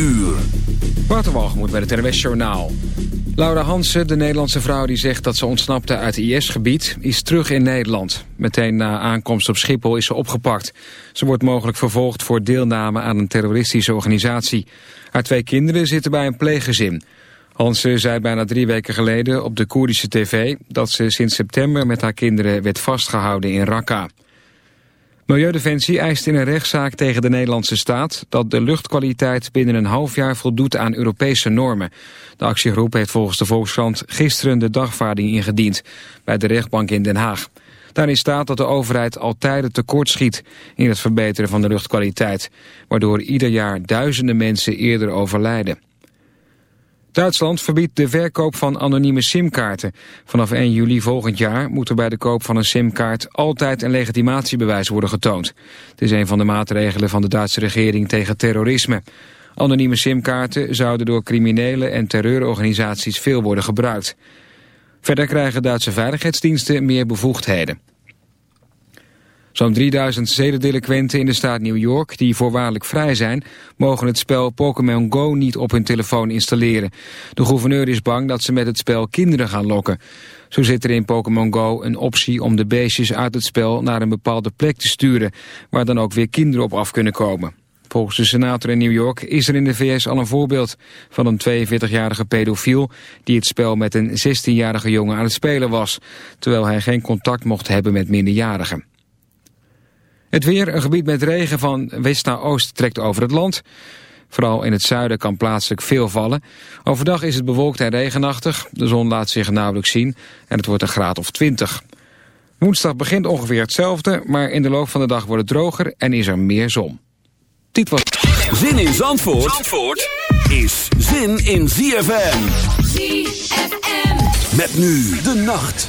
uur. Waterwalgemoed bij het NWS Journaal. Laura Hansen, de Nederlandse vrouw die zegt dat ze ontsnapte uit IS-gebied... is terug in Nederland. Meteen na aankomst op Schiphol is ze opgepakt. Ze wordt mogelijk vervolgd voor deelname aan een terroristische organisatie. Haar twee kinderen zitten bij een pleeggezin. Hansen zei bijna drie weken geleden op de Koerdische tv... dat ze sinds september met haar kinderen werd vastgehouden in Raqqa. Milieudefensie eist in een rechtszaak tegen de Nederlandse staat... dat de luchtkwaliteit binnen een half jaar voldoet aan Europese normen. De actiegroep heeft volgens de Volkskrant gisteren de dagvaarding ingediend... bij de rechtbank in Den Haag. Daarin staat dat de overheid al tijden tekort schiet... in het verbeteren van de luchtkwaliteit... waardoor ieder jaar duizenden mensen eerder overlijden. Duitsland verbiedt de verkoop van anonieme simkaarten. Vanaf 1 juli volgend jaar moet er bij de koop van een simkaart altijd een legitimatiebewijs worden getoond. Het is een van de maatregelen van de Duitse regering tegen terrorisme. Anonieme simkaarten zouden door criminelen en terreurorganisaties veel worden gebruikt. Verder krijgen Duitse veiligheidsdiensten meer bevoegdheden. Zo'n 3000 zedendelinquenten in de staat New York die voorwaardelijk vrij zijn... mogen het spel Pokémon Go niet op hun telefoon installeren. De gouverneur is bang dat ze met het spel kinderen gaan lokken. Zo zit er in Pokémon Go een optie om de beestjes uit het spel naar een bepaalde plek te sturen... waar dan ook weer kinderen op af kunnen komen. Volgens de senator in New York is er in de VS al een voorbeeld van een 42-jarige pedofiel... die het spel met een 16-jarige jongen aan het spelen was... terwijl hij geen contact mocht hebben met minderjarigen. Het weer, een gebied met regen van west naar oost trekt over het land. Vooral in het zuiden kan plaatselijk veel vallen. Overdag is het bewolkt en regenachtig. De zon laat zich nauwelijks zien en het wordt een graad of 20. Woensdag begint ongeveer hetzelfde, maar in de loop van de dag wordt het droger en is er meer zon. Dit was... Zin in Zandvoort, Zandvoort is zin in ZFM. ZFM. Met nu de nacht.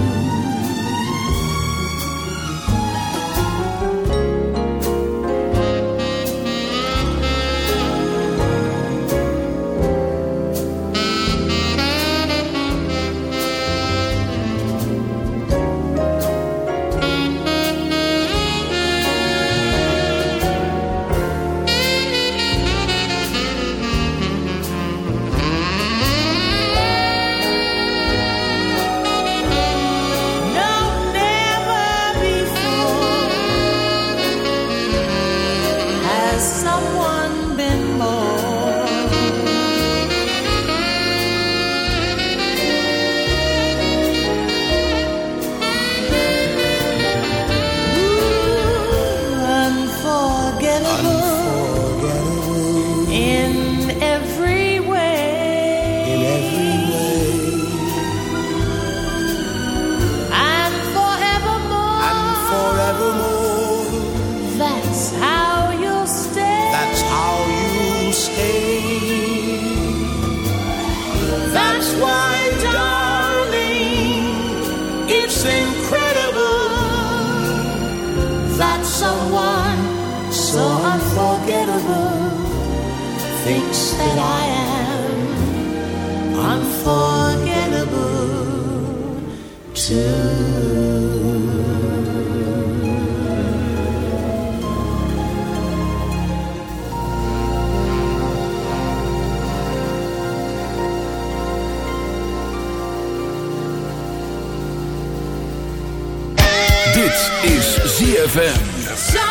that I am unforgettable too. Dit is ZFM.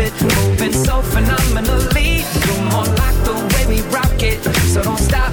it, moving so phenomenally. You're more like the way we rock it, so don't stop.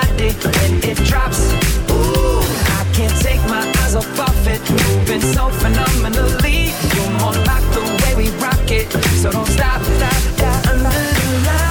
when it drops. Ooh, I can't take my eyes off it. Moving so phenomenally. You more like the way we rock it. So don't stop, stop, stop. Under the light.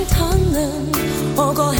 길 걷는 오고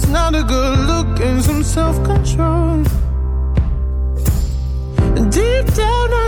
It's not a good look and some self control. Deep down, I